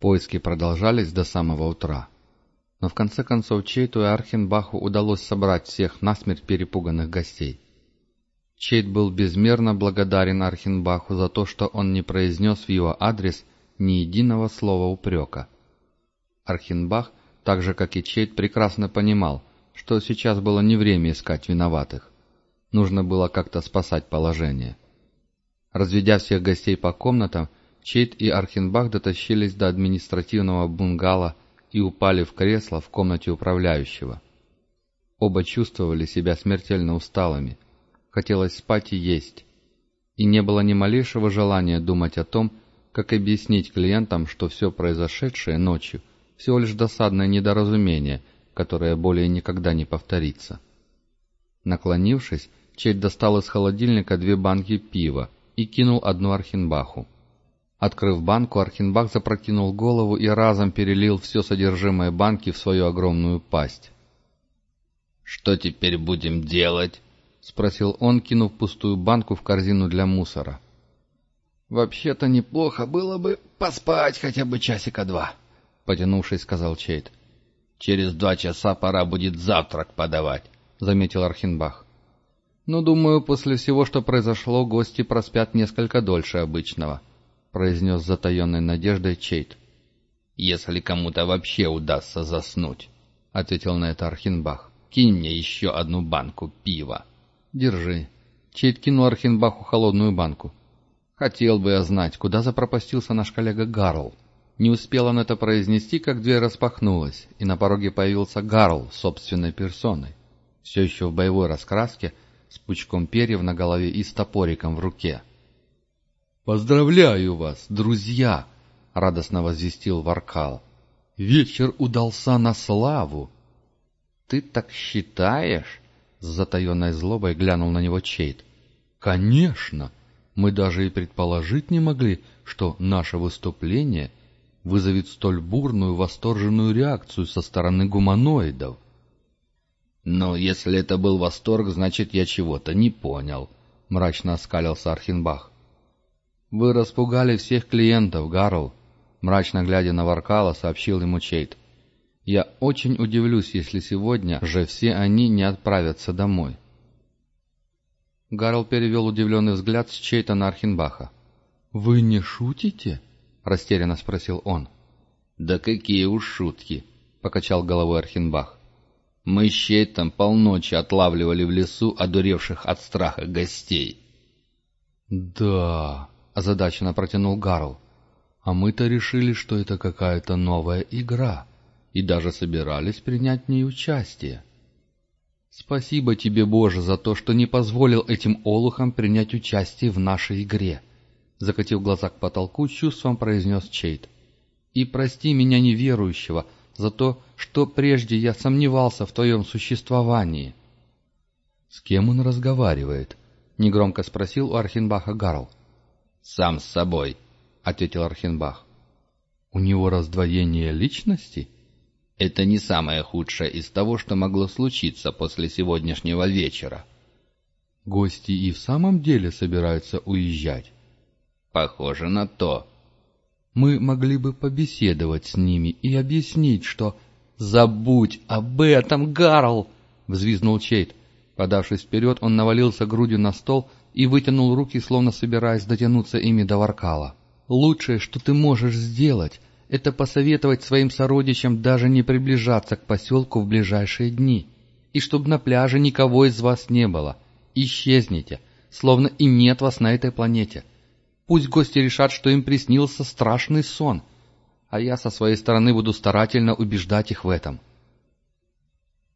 Поиски продолжались до самого утра. Но в конце концов Чейту и Архенбаху удалось собрать всех насмерть перепуганных гостей. Чейт был безмерно благодарен Архенбаху за то, что он не произнес в его адрес ни единого слова упрека. Архенбах, так же как и Чейт, прекрасно понимал, что сейчас было не время искать виноватых. Нужно было как-то спасать положение. Разведя всех гостей по комнатам, Чейт и Архенбах дотащились до административного бунгало и упали в кресло в комнате управляющего. Оба чувствовали себя смертельно усталыми. Хотелось спать и есть. И не было ни малейшего желания думать о том, как объяснить клиентам, что все произошедшее ночью всего лишь досадное недоразумение, которое более никогда не повторится. Наклонившись, Чейт достал из холодильника две банки пива и кинул одну Архенбаху. Открыв банку, Архенбах запрокинул голову и разом перелил все содержимое банки в свою огромную пасть. «Что теперь будем делать?» — спросил он, кинув пустую банку в корзину для мусора. «Вообще-то неплохо было бы поспать хотя бы часика два», — потянувшись, сказал Чейт. «Через два часа пора будет завтрак подавать», — заметил Архенбах. «Но, думаю, после всего, что произошло, гости проспят несколько дольше обычного», — произнес затаенной надеждой Чейт. «Если кому-то вообще удастся заснуть», — ответил на это Архенбах. «Кинь мне еще одну банку пива». «Держи». Чейт кинул Архенбаху холодную банку. «Хотел бы я знать, куда запропастился наш коллега Гарл». Не успел он это произнести, как дверь распахнулась, и на пороге появился Гарл собственной персоной. Все еще в боевой раскраске — с пучком перьев на голове и с топориком в руке. «Поздравляю вас, друзья!» — радостно возвестил Варкал. «Вечер удался на славу!» «Ты так считаешь?» — с затаенной злобой глянул на него Чейт. «Конечно! Мы даже и предположить не могли, что наше выступление вызовет столь бурную восторженную реакцию со стороны гуманоидов». «Но если это был восторг, значит, я чего-то не понял», — мрачно оскалился Архенбах. «Вы распугали всех клиентов, Гарл», — мрачно глядя на Варкала, сообщил ему Чейт. «Я очень удивлюсь, если сегодня же все они не отправятся домой». Гарл перевел удивленный взгляд с Чейта на Архенбаха. «Вы не шутите?» — растерянно спросил он. «Да какие уж шутки!» — покачал головой Архенбах. Мы с Щейтом полночи отлавливали в лесу одуревших от страха гостей. «Да», — озадаченно протянул Гарл, — «а мы-то решили, что это какая-то новая игра, и даже собирались принять в ней участие». «Спасибо тебе, Боже, за то, что не позволил этим олухам принять участие в нашей игре», — закатив глаза к потолку, чувством произнес Чейт. «И прости меня неверующего, — за то, что прежде я сомневался в твоем существовании. — С кем он разговаривает? — негромко спросил у Архенбаха Гарл. — Сам с собой, — ответил Архенбах. — У него раздвоение личности? — Это не самое худшее из того, что могло случиться после сегодняшнего вечера. — Гости и в самом деле собираются уезжать? — Похоже на то, мы могли бы побеседовать с ними и объяснить, что... «Забудь об этом, Гарл!» — взвизнул Чейт. Подавшись вперед, он навалился грудью на стол и вытянул руки, словно собираясь дотянуться ими до Варкала. «Лучшее, что ты можешь сделать, это посоветовать своим сородичам даже не приближаться к поселку в ближайшие дни. И чтобы на пляже никого из вас не было. Исчезните, словно и нет вас на этой планете. Пусть гости решат, что им приснился страшный сон, а я со своей стороны буду старательно убеждать их в этом.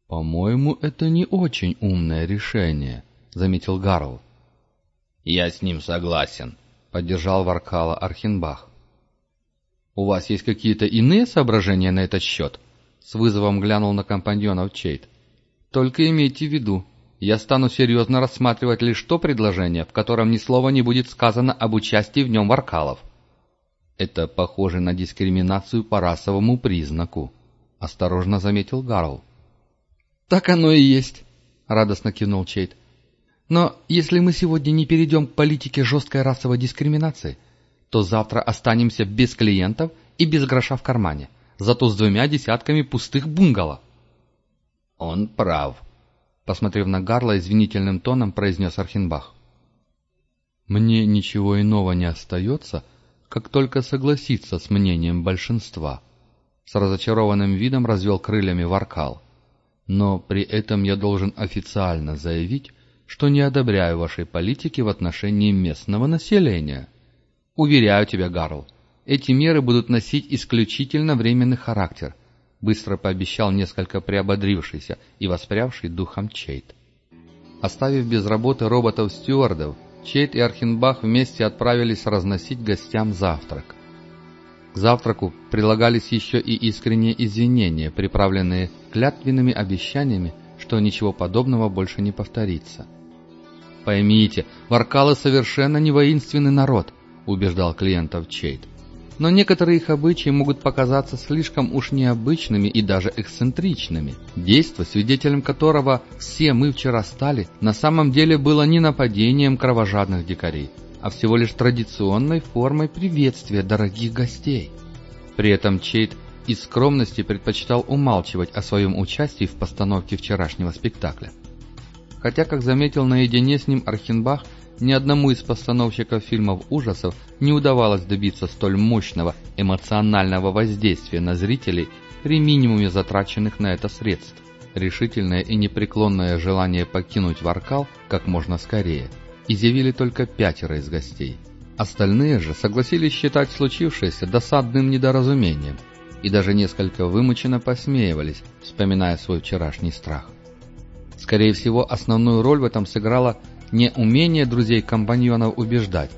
«По-моему, это не очень умное решение», — заметил Гарл. «Я с ним согласен», — поддержал Варкала Архенбах. «У вас есть какие-то иные соображения на этот счет?» — с вызовом глянул на компаньонов Чейт. «Только имейте в виду, я стану серьезно рассматривать лишь то предложение, в котором ни слова не будет сказано об участии в нем варкалов. Это похоже на дискриминацию по расовому признаку, — осторожно заметил Гарл. — Так оно и есть, — радостно кивнул Чейт. — Но если мы сегодня не перейдем к политике жесткой расовой дискриминации, то завтра останемся без клиентов и без гроша в кармане, зато с двумя десятками пустых бунгало. «Он прав», — посмотрев на Гарла, извинительным тоном произнес Архенбах. «Мне ничего иного не остается, как только согласиться с мнением большинства», — с разочарованным видом развел крыльями Варкал. «Но при этом я должен официально заявить, что не одобряю вашей политики в отношении местного населения. Уверяю тебя, Гарл, эти меры будут носить исключительно временный характер, быстро пообещал несколько приободрившийся и воспрявший духом Чейт. Оставив без работы роботов-стюардов, Чейт и Архенбах вместе отправились разносить гостям завтрак. К завтраку прилагались еще и искренние извинения, приправленные клятвенными обещаниями, что ничего подобного больше не повторится. «Поймите, варкалы совершенно не воинственный народ», — убеждал клиентов Чейт но некоторые их обычаи могут показаться слишком уж необычными и даже эксцентричными. Действо, свидетелем которого все мы вчера стали, на самом деле было не нападением кровожадных дикарей, а всего лишь традиционной формой приветствия дорогих гостей. При этом Чейт из скромности предпочитал умалчивать о своем участии в постановке вчерашнего спектакля. Хотя, как заметил наедине с ним Архенбах, ни одному из постановщиков фильмов ужасов не удавалось добиться столь мощного эмоционального воздействия на зрителей при минимуме затраченных на это средств. Решительное и непреклонное желание покинуть Варкал как можно скорее изъявили только пятеро из гостей. Остальные же согласились считать случившееся досадным недоразумением и даже несколько вымученно посмеивались, вспоминая свой вчерашний страх. Скорее всего, основную роль в этом сыграла не умение друзей-компаньонов убеждать,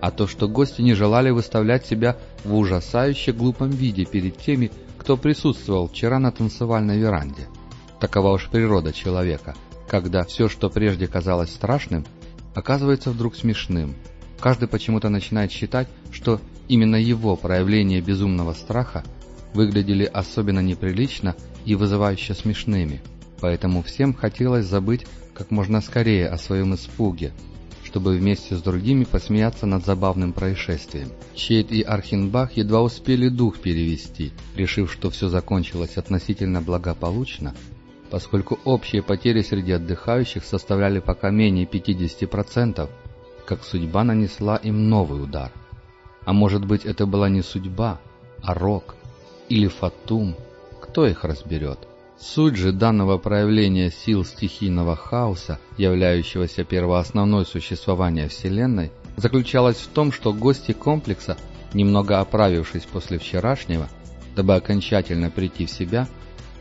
а то, что гости не желали выставлять себя в ужасающе глупом виде перед теми, кто присутствовал вчера на танцевальной веранде. Такова уж природа человека, когда все, что прежде казалось страшным, оказывается вдруг смешным. Каждый почему-то начинает считать, что именно его проявления безумного страха выглядели особенно неприлично и вызывающе смешными, поэтому всем хотелось забыть как можно скорее о своем испуге, чтобы вместе с другими посмеяться над забавным происшествием. Чейд и Архенбах едва успели дух перевести, решив, что все закончилось относительно благополучно, поскольку общие потери среди отдыхающих составляли пока менее 50%, как судьба нанесла им новый удар. А может быть это была не судьба, а рок или фатум, кто их разберет? Суть же данного проявления сил стихийного хаоса, являющегося первоосновной существования Вселенной, заключалась в том, что гости комплекса, немного оправившись после вчерашнего, дабы окончательно прийти в себя,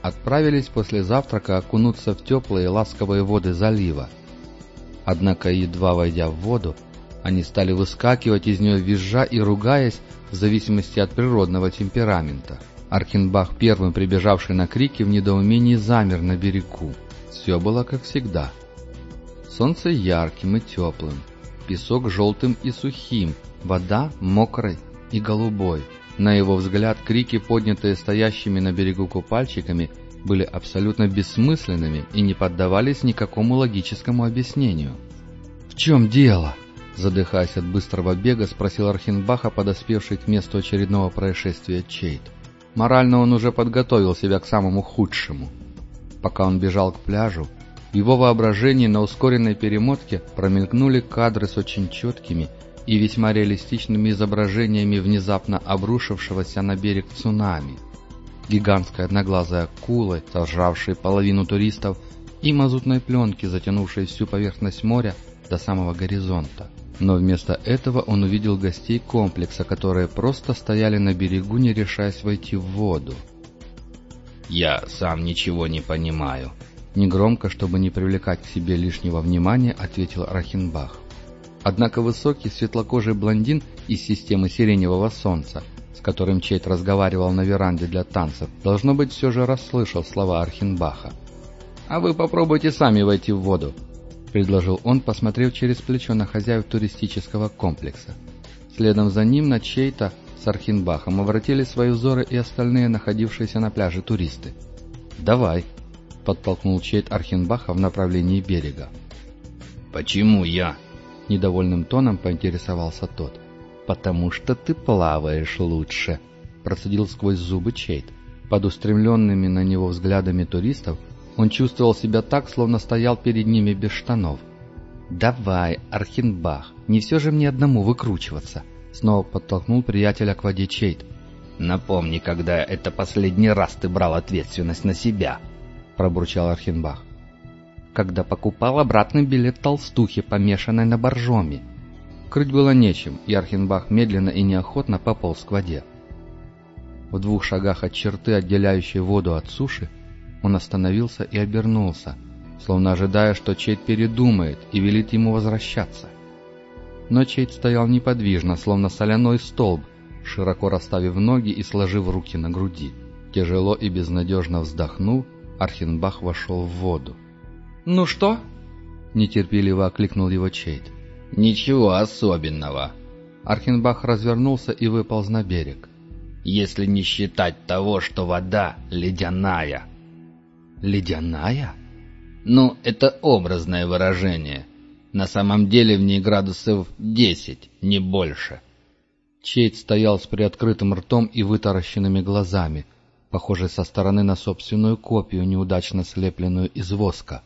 отправились после завтрака окунуться в теплые ласковые воды залива. Однако, едва войдя в воду, они стали выскакивать из нее визжа и ругаясь в зависимости от природного темперамента. Архенбах, первым прибежавший на крики, в недоумении замер на берегу. Все было как всегда. Солнце ярким и теплым, песок желтым и сухим, вода мокрой и голубой. На его взгляд, крики, поднятые стоящими на берегу купальщиками, были абсолютно бессмысленными и не поддавались никакому логическому объяснению. «В чем дело?» Задыхаясь от быстрого бега, спросил Архенбаха, подоспевший к месту очередного происшествия Чейт. Морально он уже подготовил себя к самому худшему. Пока он бежал к пляжу, его воображении на ускоренной перемотке промелькнули кадры с очень четкими и весьма реалистичными изображениями внезапно обрушившегося на берег цунами. Гигантская одноглазая акулы, сожравшей половину туристов, и мазутной пленки, затянувшей всю поверхность моря до самого горизонта. Но вместо этого он увидел гостей комплекса, которые просто стояли на берегу, не решаясь войти в воду. «Я сам ничего не понимаю», — негромко, чтобы не привлекать к себе лишнего внимания, ответил Рахинбах. Однако высокий светлокожий блондин из системы Сиреневого Солнца, с которым Чейт разговаривал на веранде для танцев, должно быть, все же расслышал слова Архинбаха. «А вы попробуйте сами войти в воду», — предложил он, посмотрев через плечо на хозяев туристического комплекса. Следом за ним на чей-то с Архинбахом обратили свои взоры и остальные находившиеся на пляже туристы. «Давай», — подтолкнул Чейт Архинбаха в направлении берега. «Почему я?» — недовольным тоном поинтересовался тот. «Потому что ты плаваешь лучше», — процедил сквозь зубы Чейт. Под устремленными на него взглядами туристов он чувствовал себя так, словно стоял перед ними без штанов. «Давай, Архенбах, не все же мне одному выкручиваться!» Снова подтолкнул приятеля к воде Чейт. «Напомни, когда это последний раз ты брал ответственность на себя!» Пробурчал Архенбах. «Когда покупал обратный билет толстухи, помешанной на боржоме». Крыть было нечем, и Архенбах медленно и неохотно пополз к воде. В двух шагах от черты, отделяющей воду от суши, он остановился и обернулся, словно ожидая, что Чейд передумает и велит ему возвращаться. Но Чейд стоял неподвижно, словно соляной столб, широко расставив ноги и сложив руки на груди. Тяжело и безнадежно вздохнув, Архенбах вошел в воду. «Ну что?» — нетерпеливо окликнул его Чейд. «Ничего особенного». Архенбах развернулся и выполз на берег если не считать того, что вода ледяная. Ледяная? Ну, это образное выражение. На самом деле в ней градусов 10, не больше. Чейд стоял с приоткрытым ртом и вытаращенными глазами, похожий со стороны на собственную копию, неудачно слепленную из воска.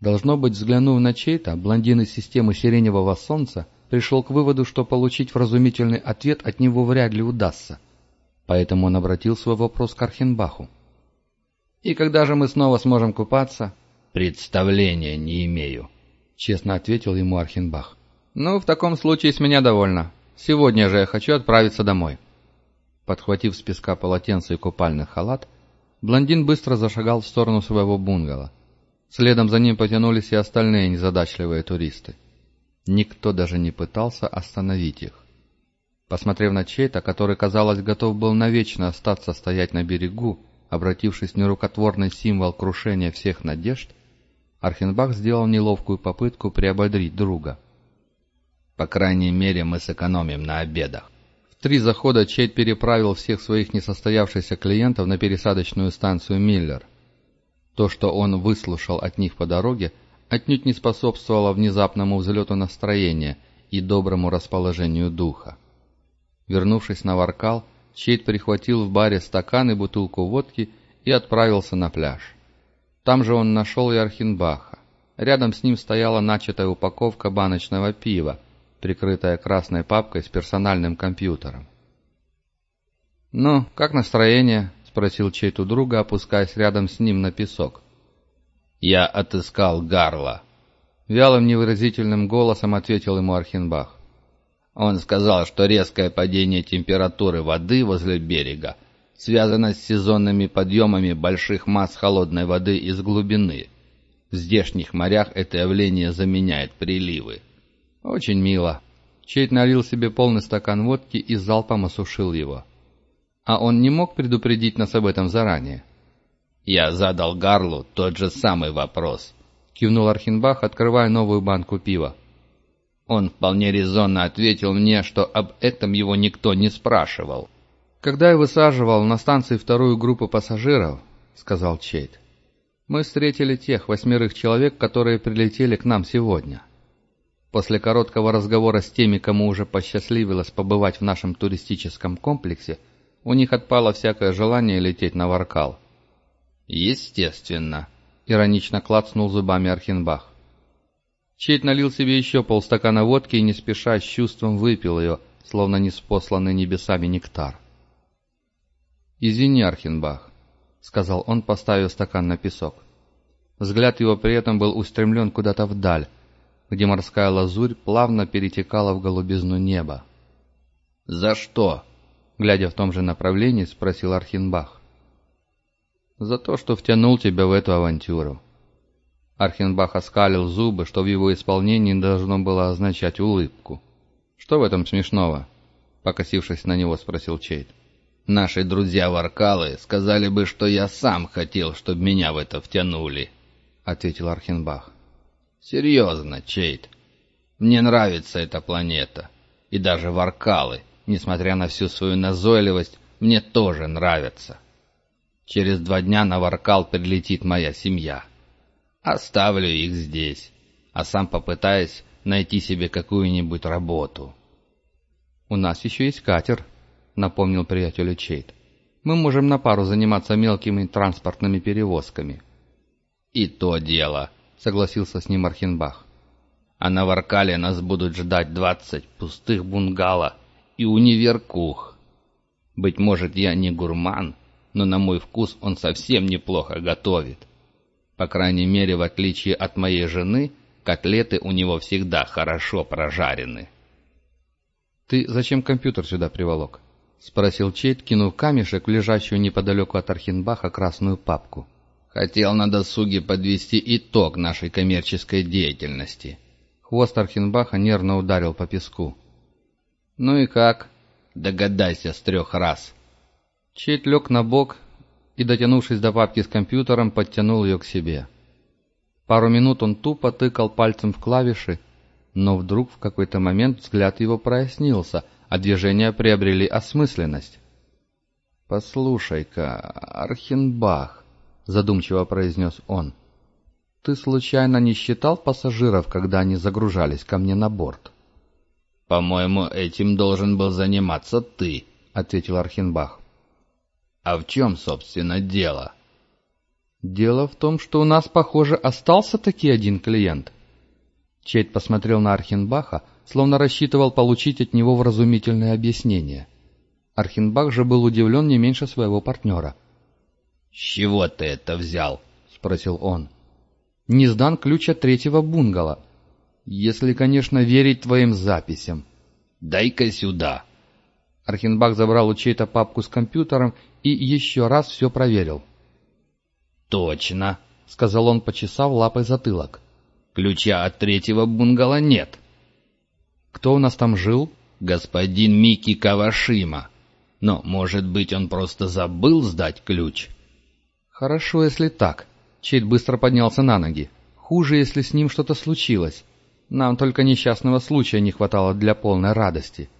Должно быть, взглянув на Чейта, блондин из системы Сиреневого Солнца пришел к выводу, что получить вразумительный ответ от него вряд ли удастся. Поэтому он обратил свой вопрос к Архенбаху. «И когда же мы снова сможем купаться?» «Представления не имею», — честно ответил ему Архенбах. «Ну, в таком случае с меня довольно. Сегодня же я хочу отправиться домой». Подхватив с песка полотенце и купальный халат, блондин быстро зашагал в сторону своего бунгало. Следом за ним потянулись и остальные незадачливые туристы. Никто даже не пытался остановить их. Посмотрев на Чейта, который, казалось, готов был навечно остаться стоять на берегу, обратившись в нерукотворный символ крушения всех надежд, Архенбах сделал неловкую попытку приободрить друга. «По крайней мере, мы сэкономим на обедах». В три захода Чейт переправил всех своих несостоявшихся клиентов на пересадочную станцию Миллер. То, что он выслушал от них по дороге, отнюдь не способствовало внезапному взлету настроения и доброму расположению духа. Вернувшись на Варкал, Чейд прихватил в баре стакан и бутылку водки и отправился на пляж. Там же он нашел и Архинбаха. Рядом с ним стояла начатая упаковка баночного пива, прикрытая красной папкой с персональным компьютером. «Ну, как настроение?» — спросил Чейт у друга, опускаясь рядом с ним на песок. «Я отыскал Гарла», — вялым невыразительным голосом ответил ему Архенбах. Он сказал, что резкое падение температуры воды возле берега связано с сезонными подъемами больших масс холодной воды из глубины. В здешних морях это явление заменяет приливы. Очень мило. Чейт налил себе полный стакан водки и залпом осушил его. А он не мог предупредить нас об этом заранее? «Я задал Гарлу тот же самый вопрос», — кивнул Архенбах, открывая новую банку пива. Он вполне резонно ответил мне, что об этом его никто не спрашивал. «Когда я высаживал на станции вторую группу пассажиров», — сказал Чейт, — «мы встретили тех восьмерых человек, которые прилетели к нам сегодня. После короткого разговора с теми, кому уже посчастливилось побывать в нашем туристическом комплексе, у них отпало всякое желание лететь на Варкал. «Естественно», — иронично клацнул зубами Архенбах. Чейт налил себе еще полстакана водки и не спеша с чувством выпил ее, словно неспосланный небесами нектар. «Извини, Архенбах», — сказал он, поставив стакан на песок. Взгляд его при этом был устремлен куда-то вдаль, где морская лазурь плавно перетекала в голубизну неба. «За что?» — глядя в том же направлении, спросил Архенбах за то, что втянул тебя в эту авантюру». Архенбах оскалил зубы, что в его исполнении должно было означать улыбку. «Что в этом смешного?» — покосившись на него, спросил Чейд. «Наши друзья-варкалы сказали бы, что я сам хотел, чтобы меня в это втянули», — ответил Архенбах. «Серьезно, Чейд. Мне нравится эта планета. И даже варкалы, несмотря на всю свою назойливость, мне тоже нравятся. Через два дня на Варкал прилетит моя семья. Оставлю их здесь, а сам попытаюсь найти себе какую-нибудь работу. «У нас еще есть катер», —— напомнил приятелю Чейт. «Мы можем на пару заниматься мелкими транспортными перевозками». «И то дело», — согласился с ним Архенбах. «А на Варкале нас будут ждать двадцать пустых бунгало и универкух. Быть может, я не гурман, но на мой вкус он совсем неплохо готовит. По крайней мере, в отличие от моей жены, котлеты у него всегда хорошо прожарены». «Ты зачем компьютер сюда приволок?» — спросил Чейт, кинув камешек в лежащую неподалеку от Архенбаха красную папку. «Хотел на досуге подвести итог нашей коммерческой деятельности». Хвост Архенбаха нервно ударил по песку. «Ну и как?» «Догадайся с трех раз». Чейт лег на бок и, дотянувшись до папки с компьютером, подтянул ее к себе. Пару минут он тупо тыкал пальцем в клавиши, но вдруг в какой-то момент взгляд его прояснился, а движения приобрели осмысленность. «Послушай-ка, Архенбах», — задумчиво произнес он, — «ты случайно не считал пассажиров, когда они загружались ко мне на борт?» «По-моему, этим должен был заниматься ты», — ответил Архенбах. «А в чем, собственно, дело?» «Дело в том, что у нас, похоже, остался таки один клиент», Чейд посмотрел на Архенбаха, словно рассчитывал получить от него вразумительное объяснение. Архенбах же был удивлен не меньше своего партнера. — С чего ты это взял? — спросил он. — Не сдан ключ от третьего бунгало. Если, конечно, верить твоим записям. — Дай-ка сюда. Архенбах забрал у чей-то папку с компьютером и еще раз все проверил. — Точно, — сказал он, почесав лапой затылок. Ключа от третьего бунгало нет. Кто у нас там жил? Господин Мики Кавашима. Но, может быть, он просто забыл сдать ключ? Хорошо, если так. Чейд быстро поднялся на ноги. Хуже, если с ним что-то случилось. Нам только несчастного случая не хватало для полной радости.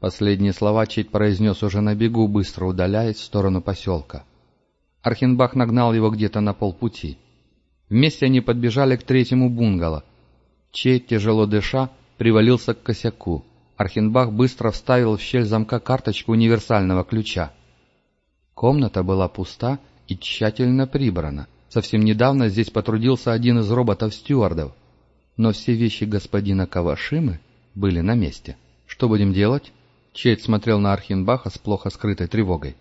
Последние слова Чейд произнес уже на бегу, быстро удаляясь в сторону поселка. Архенбах нагнал его где-то на полпути. Вместе они подбежали к третьему бунгало. Чей, тяжело дыша, привалился к косяку. Архенбах быстро вставил в щель замка карточку универсального ключа. Комната была пуста и тщательно прибрана. Совсем недавно здесь потрудился один из роботов-стюардов. Но все вещи господина Кавашимы были на месте. «Что будем делать?» Чейд смотрел на Архенбаха с плохо скрытой тревогой.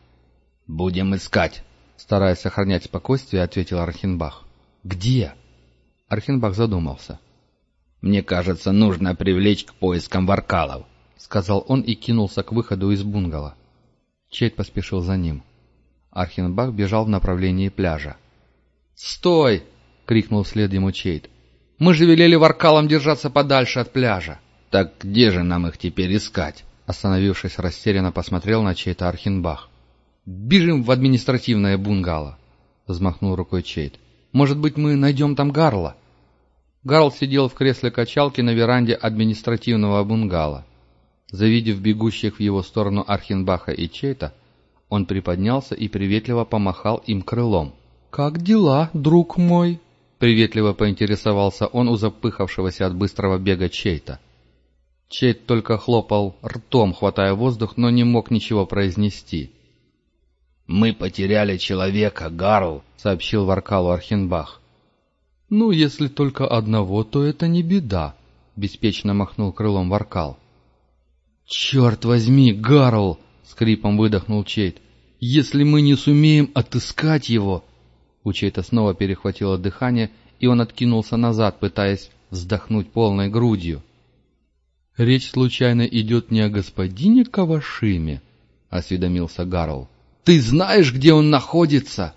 «Будем искать», — стараясь сохранять спокойствие, ответил Архенбах. «Где?» Архенбах задумался. «Мне кажется, нужно привлечь к поискам варкалов», — сказал он и кинулся к выходу из бунгало. Чейд поспешил за ним. Архенбах бежал в направлении пляжа. «Стой!» — крикнул вслед ему Чейд. «Мы же велели варкалам держаться подальше от пляжа!» «Так где же нам их теперь искать?» Остановившись растерянно, посмотрел на Чейта Архенбах. «Бежим в административное бунгало!» — взмахнул рукой Чейд. Может быть, мы найдем там Гарла?» Гарл сидел в кресле качалки на веранде административного бунгало. Завидев бегущих в его сторону Архенбаха и Чейта, он приподнялся и приветливо помахал им крылом. «Как дела, друг мой?» Приветливо поинтересовался он у запыхавшегося от быстрого бега Чейта. Чейт только хлопал ртом, хватая воздух, но не мог ничего произнести. «Мы потеряли человека, Гарл», — сообщил Варкалу Архенбах. «Ну, если только одного, то это не беда», — беспечно махнул крылом Варкал. «Черт возьми, Гарл!» — скрипом выдохнул Чейт. «Если мы не сумеем отыскать его...» У Чейта снова перехватило дыхание, и он откинулся назад, пытаясь вздохнуть полной грудью. «Речь случайно идет не о господине Кавашиме?» — осведомился Гарл. «Ты знаешь, где он находится?»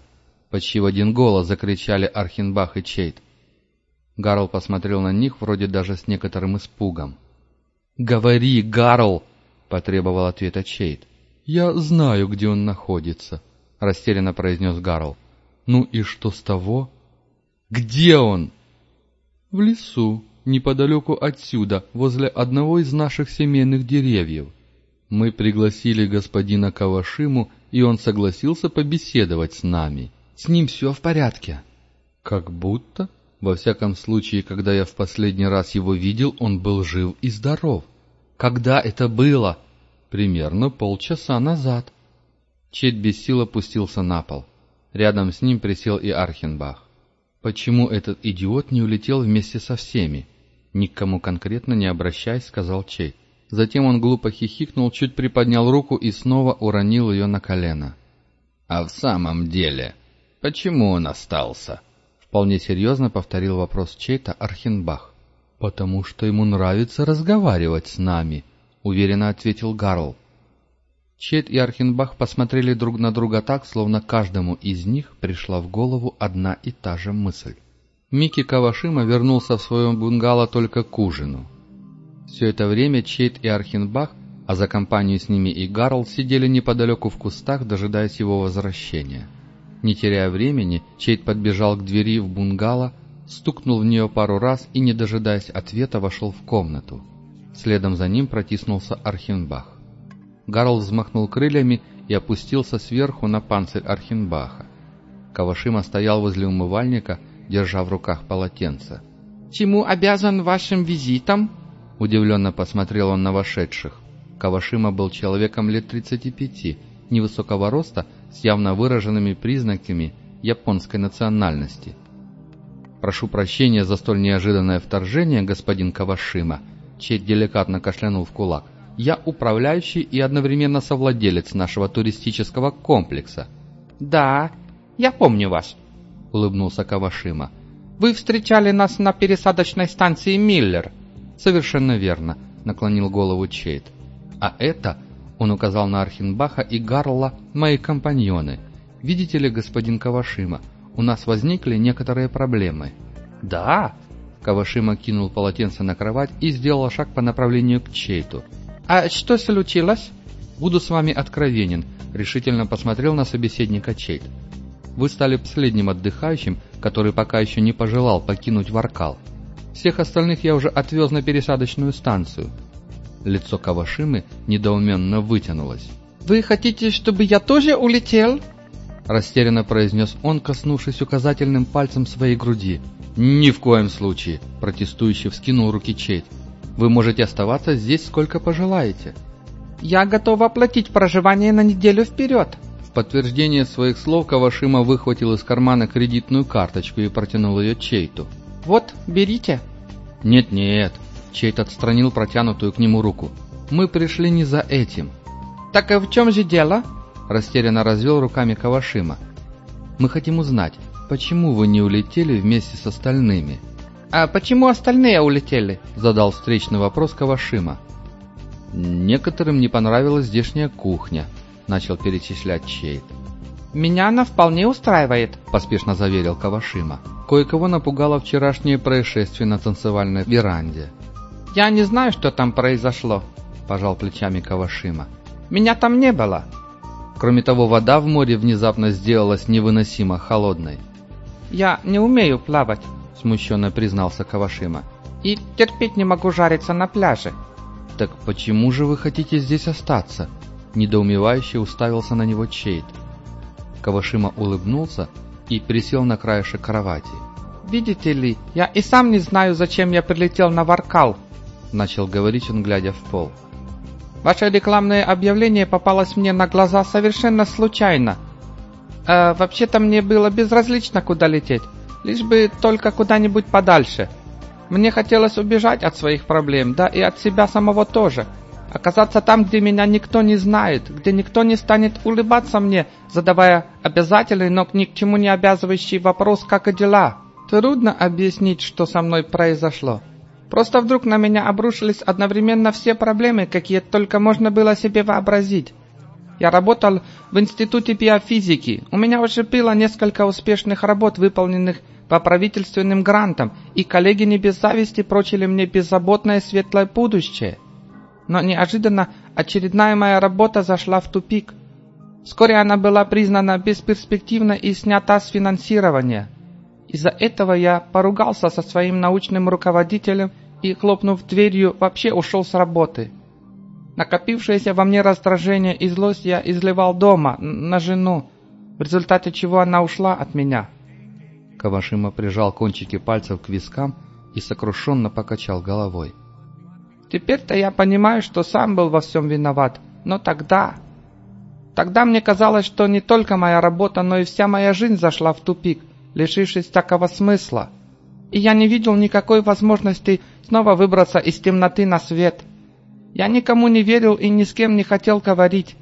Почти в один голос закричали Архенбах и Чейт. Гарл посмотрел на них вроде даже с некоторым испугом. «Говори, Гарл!» — потребовал ответа Чейт. «Я знаю, где он находится», — растерянно произнес Гарл. «Ну и что с того?» «Где он?» «В лесу, неподалеку отсюда, возле одного из наших семейных деревьев. Мы пригласили господина Кавашиму и он согласился побеседовать с нами. С ним все в порядке. Как будто. Во всяком случае, когда я в последний раз его видел, он был жив и здоров. Когда это было? «Примерно полчаса назад». Чейд без сил опустился на пол. Рядом с ним присел и Архенбах. «Почему этот идиот не улетел вместе со всеми?» Никому конкретно не обращаясь, сказал Чейд. Затем он глупо хихикнул, чуть приподнял руку и снова уронил ее на колено. «А в самом деле, почему он остался?» Вполне серьезно повторил вопрос чей-то Архенбах. «Потому что ему нравится разговаривать с нами», — уверенно ответил Гарл. Чет и Архенбах посмотрели друг на друга так, словно каждому из них пришла в голову одна и та же мысль. Микки Кавашима вернулся в своем бунгало только к ужину. Все это время Чейт и Архенбах, а за компанию с ними и Гарл, сидели неподалеку в кустах, дожидаясь его возвращения. Не теряя времени, Чейт подбежал к двери в бунгало, стукнул в нее пару раз и, не дожидаясь ответа, вошел в комнату. Следом за ним протиснулся Архенбах. Гарл взмахнул крыльями и опустился сверху на панцирь Архенбаха. Кавашима стоял возле умывальника, держа в руках полотенце. «Чему обязан вашим визитом?» Удивленно посмотрел он на вошедших. Кавашима был человеком лет 35, невысокого роста, с явно выраженными признаками японской национальности. «Прошу прощения за столь неожиданное вторжение, господин Кавашима», чей деликатно кашлянул в кулак. «Я управляющий и одновременно совладелец нашего туристического комплекса». «Да, я помню вас», — улыбнулся Кавашима. «Вы встречали нас на пересадочной станции Миллер». «Совершенно верно», — наклонил голову Чейт. «А это...» — он указал на Архенбаха и Гарла, мои компаньоны. «Видите ли, господин Кавашима, у нас возникли некоторые проблемы». «Да?» Кавашима кинул полотенце на кровать и сделал шаг по направлению к Чейту. «А что случилось?» «Буду с вами откровенен», — решительно посмотрел на собеседника Чейт. Вы стали последним отдыхающим, который пока еще не пожелал покинуть Варкал. Всех остальных я уже отвез на пересадочную станцию. Лицо Кавашимы недоуменно вытянулось. «Вы хотите, чтобы я тоже улетел?» Растерянно произнес он, коснувшись указательным пальцем своей груди. «Ни в коем случае!» – протестующий вскинул руки Чейт. «Вы можете оставаться здесь сколько пожелаете». «Я готов оплатить проживание на неделю вперед», подтверждение своих слов Кавашима выхватил из кармана кредитную карточку и протянул ее Чейту. «Вот, берите». «Нет-нет», Чейт отстранил протянутую к нему руку. «Мы пришли не за этим». «Так и в чем же дело?» Растерянно развел руками Кавашима. «Мы хотим узнать, почему вы не улетели вместе с остальными?» «А почему остальные улетели?» Задал встречный вопрос Кавашима. «Некоторым не понравилась здешняя кухня», начал перечислять Чейд. «Меня она вполне устраивает», — поспешно заверил Кавашима. Кое-кого напугало вчерашнее происшествие на танцевальной веранде. «Я не знаю, что там произошло», — пожал плечами Кавашима. «Меня там не было». Кроме того, вода в море внезапно сделалась невыносимо холодной. «Я не умею плавать», — смущенно признался Кавашима. «И терпеть не могу жариться на пляже». «Так почему же вы хотите здесь остаться?» Недоумевающе уставился на него Чейд. Кавашима улыбнулся и присел на краешек кровати. «Видите ли, я и сам не знаю, зачем я прилетел на Варкал», — начал говорить он, глядя в пол. «Ваше рекламное объявление попалось мне на глаза совершенно случайно. Э, Вообще-то мне было безразлично, куда лететь, лишь бы только куда-нибудь подальше. Мне хотелось убежать от своих проблем, да и от себя самого тоже». Оказаться там, где меня никто не знает, где никто не станет улыбаться мне, задавая обязательный, но ни к чему не обязывающий вопрос, как и дела. Трудно объяснить, что со мной произошло. Просто вдруг на меня обрушились одновременно все проблемы, какие только можно было себе вообразить. Я работал в Институте биофизики. У меня уже было несколько успешных работ, выполненных по правительственным грантам, и коллеги не без зависти прочили мне беззаботное светлое будущее но неожиданно очередная моя работа зашла в тупик. Вскоре она была признана бесперспективной и снята с финансирования. Из-за этого я поругался со своим научным руководителем и, хлопнув дверью, вообще ушел с работы. Накопившееся во мне раздражение и злость я изливал дома, на жену, в результате чего она ушла от меня. Кавашима прижал кончики пальцев к вискам и сокрушенно покачал головой. Теперь-то я понимаю, что сам был во всем виноват. Но тогда... Тогда мне казалось, что не только моя работа, но и вся моя жизнь зашла в тупик, лишившись такого смысла. И я не видел никакой возможности снова выбраться из темноты на свет. Я никому не верил и ни с кем не хотел говорить.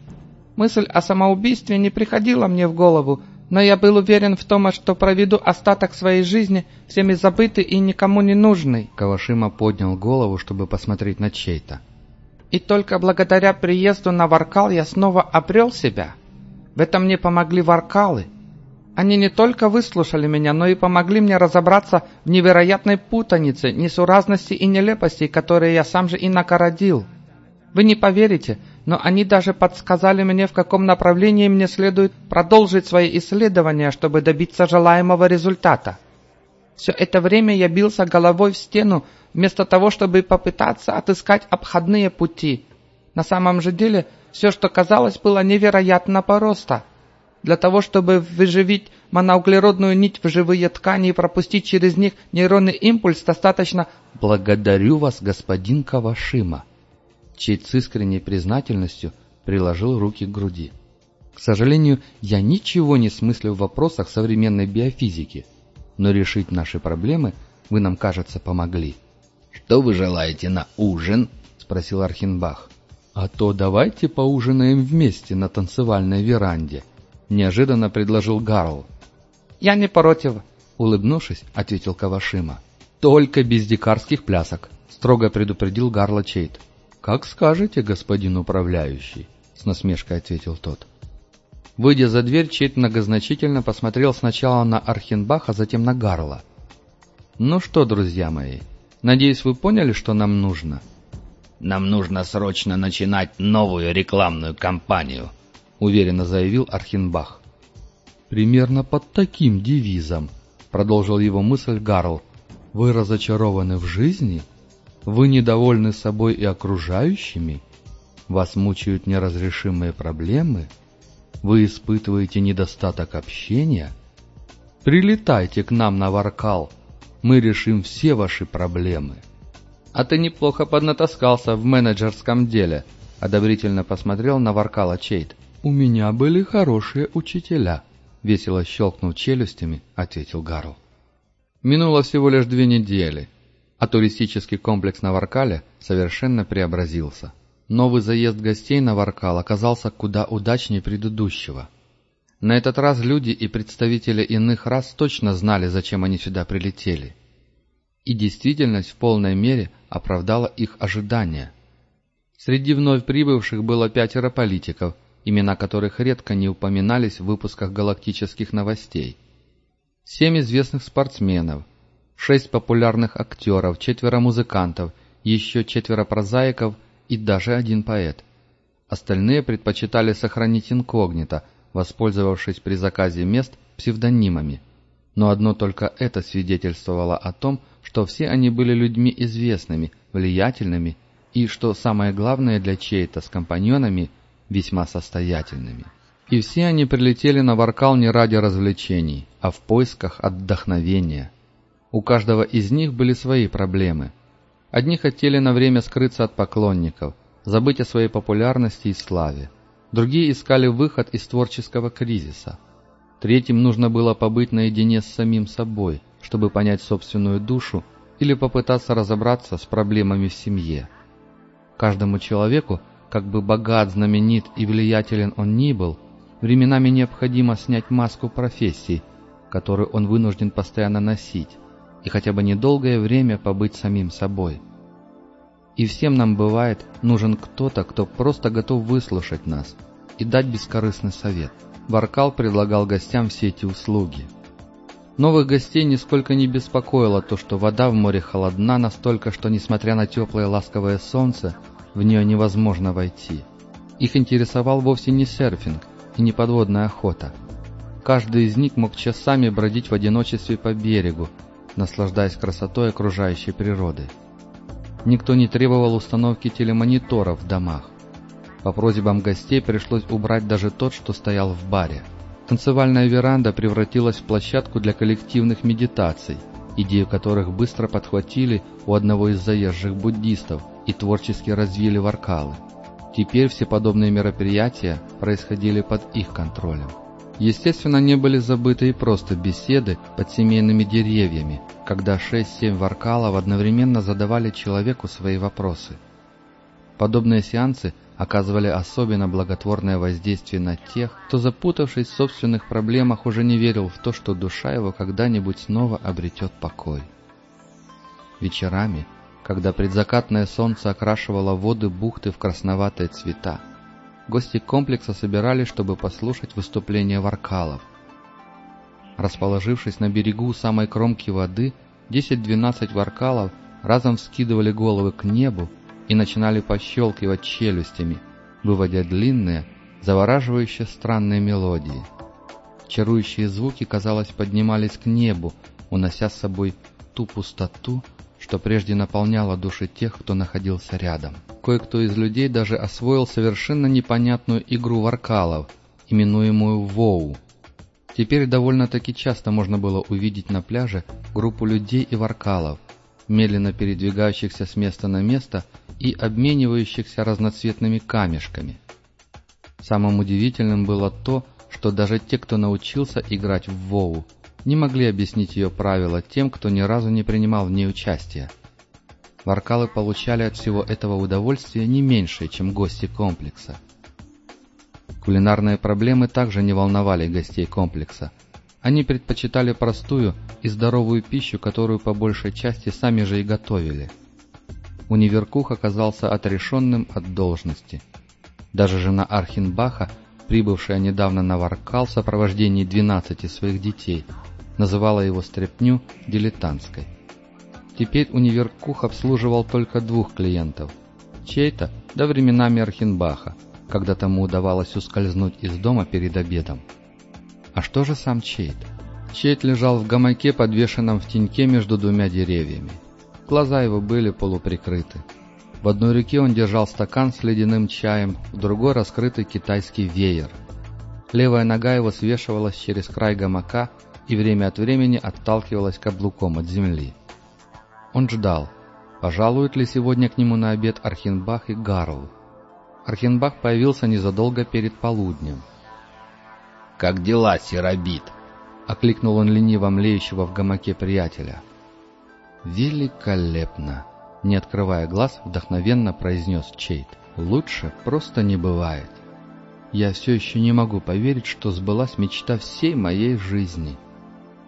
Мысль о самоубийстве не приходила мне в голову, но я был уверен в том, что проведу остаток своей жизни всеми забытый и никому не нужный. Кавашима поднял голову, чтобы посмотреть на чей-то. И только благодаря приезду на Варкал я снова обрел себя. В этом мне помогли Варкалы. Они не только выслушали меня, но и помогли мне разобраться в невероятной путанице, несуразности и нелепости, которые я сам же и накородил. Вы не поверите, но они даже подсказали мне, в каком направлении мне следует продолжить свои исследования, чтобы добиться желаемого результата. Все это время я бился головой в стену, вместо того, чтобы попытаться отыскать обходные пути. На самом же деле, все, что казалось, было невероятно просто. Для того, чтобы выживить моноуглеродную нить в живые ткани и пропустить через них нейронный импульс, достаточно «Благодарю вас, господин Кавашима», чей с искренней признательностью приложил руки к груди. К сожалению, я ничего не смыслю в вопросах современной биофизики, но решить наши проблемы вы нам, кажется, помогли. «Что вы желаете на ужин?» — спросил Архинбах. «А то давайте поужинаем вместе на танцевальной веранде», — неожиданно предложил Гарл. «Я не против», — улыбнувшись, ответил Кавашима. «Только без дикарских плясок», — строго предупредил Гарла Чейт. «Как скажете, господин управляющий», — с насмешкой ответил тот. Выйдя за дверь, Чейт многозначительно посмотрел сначала на Архенбаха, затем на Гарла. «Ну что, друзья мои, Надеюсь, вы поняли, что нам нужно?» «Нам нужно срочно начинать новую рекламную кампанию», — уверенно заявил Архинбах. «Примерно под таким девизом», — продолжил его мысль Гарл. «Вы разочарованы в жизни? Вы недовольны собой и окружающими? Вас мучают неразрешимые проблемы? Вы испытываете недостаток общения? Прилетайте к нам на Варкал» мы решим все ваши проблемы. А ты неплохо поднатаскался в менеджерском деле, одобрительно посмотрел на Варкала Чейт. У меня были хорошие учителя, весело щелкнув челюстями, ответил Гарл. Минуло всего лишь две недели, а туристический комплекс на Варкале совершенно преобразился. Новый заезд гостей на Варкал оказался куда удачнее предыдущего – на этот раз люди и представители иных рас точно знали, зачем они сюда прилетели. И действительность в полной мере оправдала их ожидания. Среди вновь прибывших было пятеро политиков, имена которых редко не упоминались в выпусках галактических новостей. Семь известных спортсменов, шесть популярных актеров, четверо музыкантов, еще четверо прозаиков и даже один поэт. Остальные предпочитали сохранить инкогнито – воспользовавшись при заказе мест псевдонимами. Но одно только это свидетельствовало о том, что все они были людьми известными, влиятельными и, что самое главное для чей-то с компаньонами, весьма состоятельными. И все они прилетели на Варкал не ради развлечений, а в поисках отдохновения. У каждого из них были свои проблемы. Одни хотели на время скрыться от поклонников, забыть о своей популярности и славе. Другие искали выход из творческого кризиса. Третьим нужно было побыть наедине с самим собой, чтобы понять собственную душу или попытаться разобраться с проблемами в семье. Каждому человеку, как бы богат, знаменит и влиятелен он ни был, временами необходимо снять маску профессии, которую он вынужден постоянно носить, и хотя бы недолгое время побыть самим собой. И всем нам бывает нужен кто-то, кто просто готов выслушать нас и дать бескорыстный совет. Варкал предлагал гостям все эти услуги. Новых гостей нисколько не беспокоило то, что вода в море холодна настолько, что, несмотря на теплое ласковое солнце, в нее невозможно войти. Их интересовал вовсе не серфинг и не подводная охота. Каждый из них мог часами бродить в одиночестве по берегу, наслаждаясь красотой окружающей природы. Никто не требовал установки телемониторов в домах. По просьбам гостей пришлось убрать даже тот, что стоял в баре. Танцевальная веранда превратилась в площадку для коллективных медитаций, идею которых быстро подхватили у одного из заезжих буддистов и творчески развили варкалы. Теперь все подобные мероприятия происходили под их контролем. Естественно, не были забыты и просто беседы под семейными деревьями, когда 6-7 варкалов одновременно задавали человеку свои вопросы. Подобные сеансы оказывали особенно благотворное воздействие на тех, кто, запутавшись в собственных проблемах, уже не верил в то, что душа его когда-нибудь снова обретет покой. Вечерами, когда предзакатное солнце окрашивало воды бухты в красноватые цвета, гости комплекса собирались, чтобы послушать выступление варкалов. Расположившись на берегу самой кромки воды, 10-12 варкалов разом вскидывали головы к небу и начинали пощелкивать челюстями, выводя длинные, завораживающие странные мелодии. Чарующие звуки, казалось, поднимались к небу, унося с собой ту пустоту, что прежде наполняло души тех, кто находился рядом. Кое-кто из людей даже освоил совершенно непонятную игру варкалов, именуемую «Воу». Теперь довольно-таки часто можно было увидеть на пляже группу людей и варкалов, медленно передвигающихся с места на место и обменивающихся разноцветными камешками. Самым удивительным было то, что даже те, кто научился играть в Воу, не могли объяснить ее правила тем, кто ни разу не принимал в ней участия. Варкалы получали от всего этого удовольствия не меньше, чем гости комплекса. Кулинарные проблемы также не волновали гостей комплекса. Они предпочитали простую и здоровую пищу, которую по большей части сами же и готовили. Универкух оказался отрешенным от должности. Даже жена Архенбаха, прибывшая недавно на Варкал в сопровождении 12 своих детей, называла его стряпню дилетантской. Теперь универкух обслуживал только двух клиентов. Чей-то до временами Архенбаха, когда тому удавалось ускользнуть из дома перед обедом. А что же сам Чейт? Чейт лежал в гамаке, подвешенном в теньке между двумя деревьями. Глаза его были полуприкрыты. В одной руке он держал стакан с ледяным чаем, в другой раскрытый китайский веер. Левая нога его свешивалась через край гамака и время от времени отталкивалась каблуком от земли. Он ждал, пожалуют ли сегодня к нему на обед Архенбах и Гарл. Архенбах появился незадолго перед полуднем. «Как дела, Серобит?» — окликнул он лениво млеющего в гамаке приятеля. «Великолепно!» — не открывая глаз, вдохновенно произнес Чейт. «Лучше просто не бывает. Я все еще не могу поверить, что сбылась мечта всей моей жизни».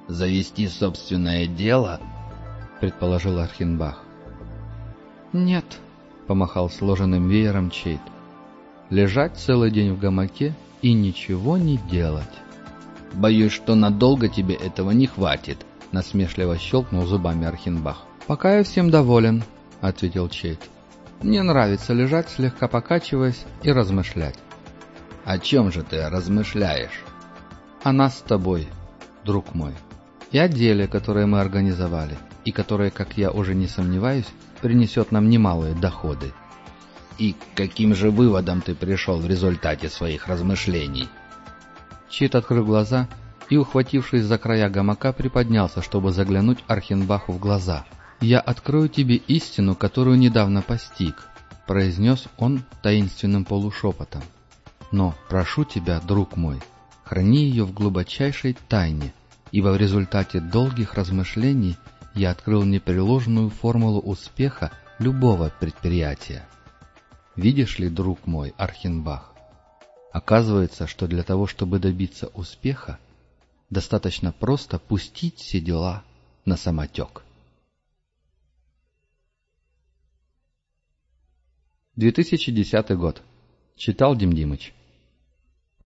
«Завести собственное дело?» — предположил Архенбах. «Нет», — помахал сложенным веером Чейт. «Лежать целый день в гамаке и ничего не делать». «Боюсь, что надолго тебе этого не хватит», — насмешливо щелкнул зубами Архенбах. «Пока я всем доволен», — ответил Чейт. «Мне нравится лежать, слегка покачиваясь, и размышлять». «О чем же ты размышляешь?» «О нас с тобой, друг мой» и о деле, которое мы организовали, и которое, как я уже не сомневаюсь, принесет нам немалые доходы. И каким же выводам ты пришел в результате своих размышлений? Чит открыл глаза и, ухватившись за края гамака, приподнялся, чтобы заглянуть Архенбаху в глаза. «Я открою тебе истину, которую недавно постиг», — произнес он таинственным полушепотом. «Но прошу тебя, друг мой, храни ее в глубочайшей тайне, ибо в результате долгих размышлений я открыл непреложную формулу успеха любого предприятия. Видишь ли, друг мой, Архенбах, оказывается, что для того, чтобы добиться успеха, достаточно просто пустить все дела на самотек. 2010 год. Читал Дим Димыч.